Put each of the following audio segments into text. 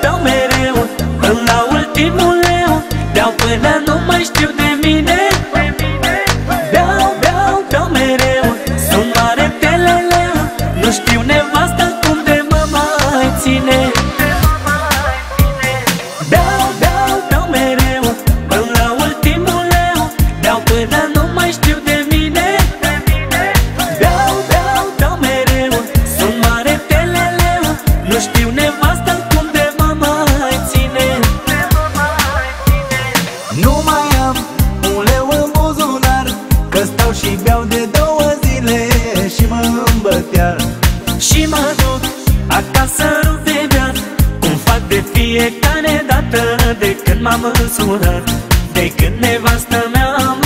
tău mereu Până la ultimul leu Dau până să-mi de viață Cum fac de fiecare dată De când m-am însurat De când nevastă mea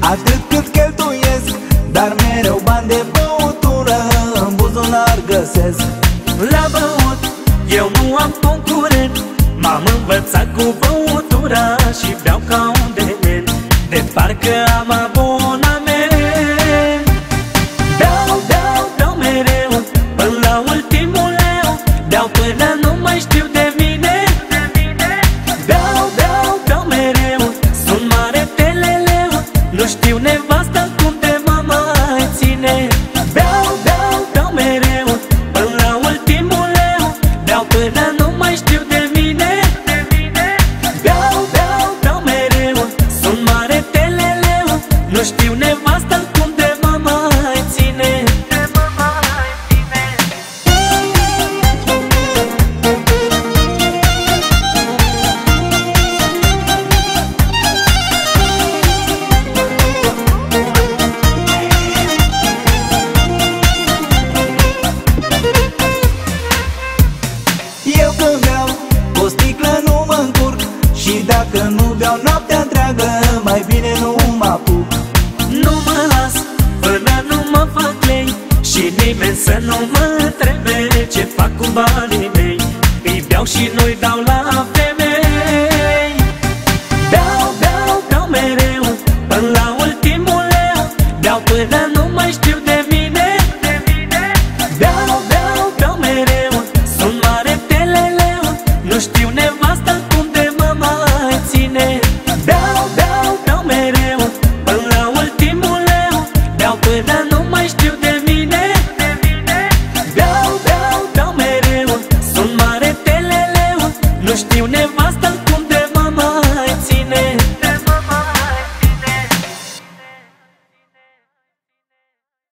Atât cât cheltuiesc Dar mereu bani de băutură În buzunar găsesc. La băut eu nu am concurent M-am învățat cu băutura Și beau ca un dement De parcă am avut you'll never vreau noaptea întreagă Mai bine nu mă apuc. Nu mă las până nu mă fac lei Și nimeni să nu mă întrebe Ce fac cu banii mei. Îi beau și nu-i dau la fel